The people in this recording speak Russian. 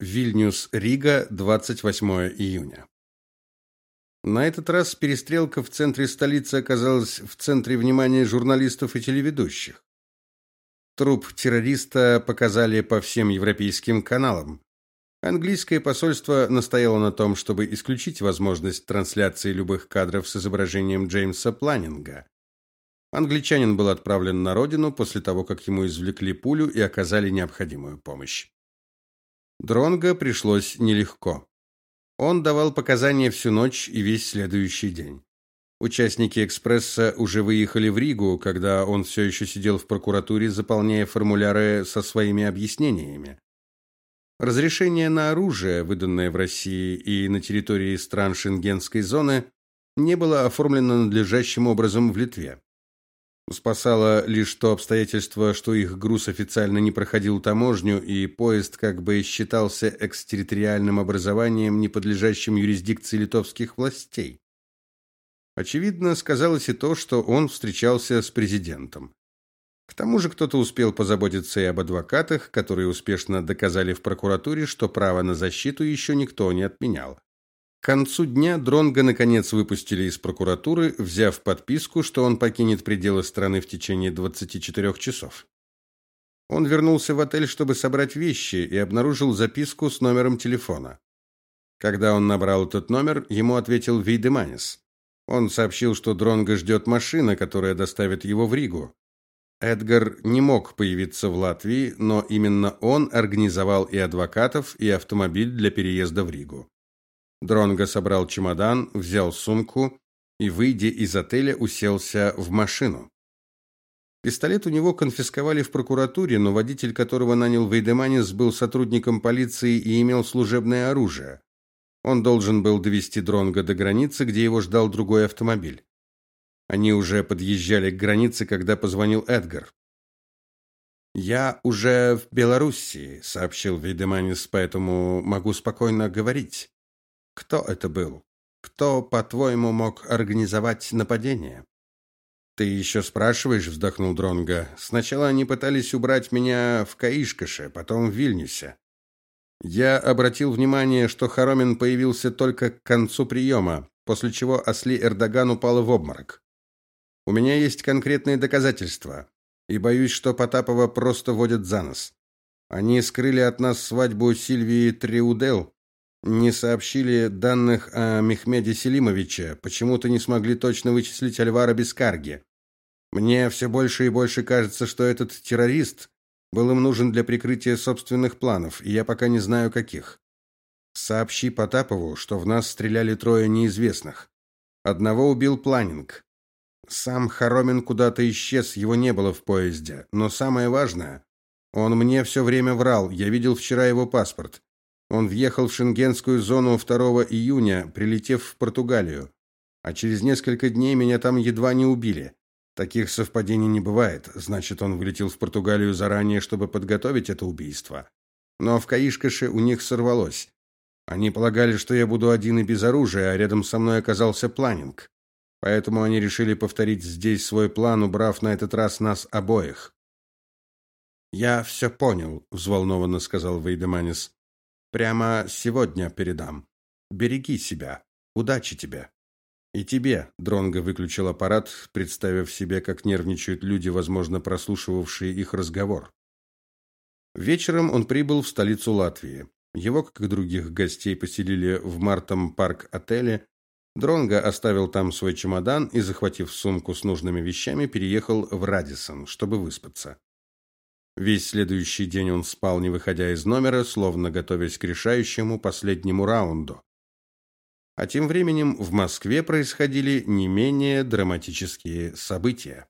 Вильнюс, Рига, 28 июня. На этот раз перестрелка в центре столицы оказалась в центре внимания журналистов и телеведущих. Труп террориста показали по всем европейским каналам. Английское посольство настояло на том, чтобы исключить возможность трансляции любых кадров с изображением Джеймса Планнинга. Англичанин был отправлен на родину после того, как ему извлекли пулю и оказали необходимую помощь. Дронго пришлось нелегко. Он давал показания всю ночь и весь следующий день. Участники экспресса уже выехали в Ригу, когда он все еще сидел в прокуратуре, заполняя формуляры со своими объяснениями. Разрешение на оружие, выданное в России и на территории стран Шенгенской зоны, не было оформлено надлежащим образом в Литве. Спасало лишь то обстоятельство, что их груз официально не проходил таможню, и поезд как бы считался экстерриториальным образованием, не подлежащим юрисдикции литовских властей. Очевидно, сказалось и то, что он встречался с президентом. К тому же кто-то успел позаботиться и об адвокатах, которые успешно доказали в прокуратуре, что право на защиту еще никто не отменял. К концу дня Дронга наконец выпустили из прокуратуры, взяв подписку, что он покинет пределы страны в течение 24 часов. Он вернулся в отель, чтобы собрать вещи, и обнаружил записку с номером телефона. Когда он набрал этот номер, ему ответил Вейдеманис. Он сообщил, что Дронга ждет машина, которая доставит его в Ригу. Эдгар не мог появиться в Латвии, но именно он организовал и адвокатов, и автомобиль для переезда в Ригу. Дронго собрал чемодан, взял сумку и, выйдя из отеля, уселся в машину. Пистолет у него конфисковали в прокуратуре, но водитель, которого нанял Вейдеманис, был сотрудником полиции и имел служебное оружие. Он должен был довести Дронга до границы, где его ждал другой автомобиль. Они уже подъезжали к границе, когда позвонил Эдгар. Я уже в Белоруссии, сообщил Вейдеманис, поэтому могу спокойно говорить. Кто это был? Кто, по-твоему, мог организовать нападение? Ты еще спрашиваешь, вздохнул Дронга. Сначала они пытались убрать меня в Каишкаше, потом в Вильнюсе. Я обратил внимание, что Хоромин появился только к концу приема, после чего Осли Эрдоган упал в обморок. У меня есть конкретные доказательства, и боюсь, что Потапова просто водят за нос. Они скрыли от нас свадьбу Сильвии Триудел, не сообщили данных о Мехмеде Селимовиче, почему-то не смогли точно вычислить Альвара Бескарги. Мне все больше и больше кажется, что этот террорист был им нужен для прикрытия собственных планов, и я пока не знаю каких. Сообщи Потапову, что в нас стреляли трое неизвестных. Одного убил Планинг. Сам Хоромин куда-то исчез, его не было в поезде, но самое важное, он мне все время врал. Я видел вчера его паспорт. Он въехал в шенгенскую зону 2 июня, прилетев в Португалию. А через несколько дней меня там едва не убили. Таких совпадений не бывает. Значит, он вылетел в Португалию заранее, чтобы подготовить это убийство. Но в Каишкаше у них сорвалось. Они полагали, что я буду один и без оружия, а рядом со мной оказался Планинг. Поэтому они решили повторить здесь свой план, убрав на этот раз нас обоих. Я все понял, взволнованно сказал Вейдеманис. Прямо сегодня передам. Береги себя. Удачи тебе. И тебе, Дронго выключил аппарат, представив себе, как нервничают люди, возможно, прослушивавшие их разговор. Вечером он прибыл в столицу Латвии. Его, как и других гостей, поселили в Мартом парк отеле. Дронго оставил там свой чемодан и, захватив сумку с нужными вещами, переехал в Радисон, чтобы выспаться. Весь следующий день он спал, не выходя из номера, словно готовясь к решающему последнему раунду. А тем временем в Москве происходили не менее драматические события.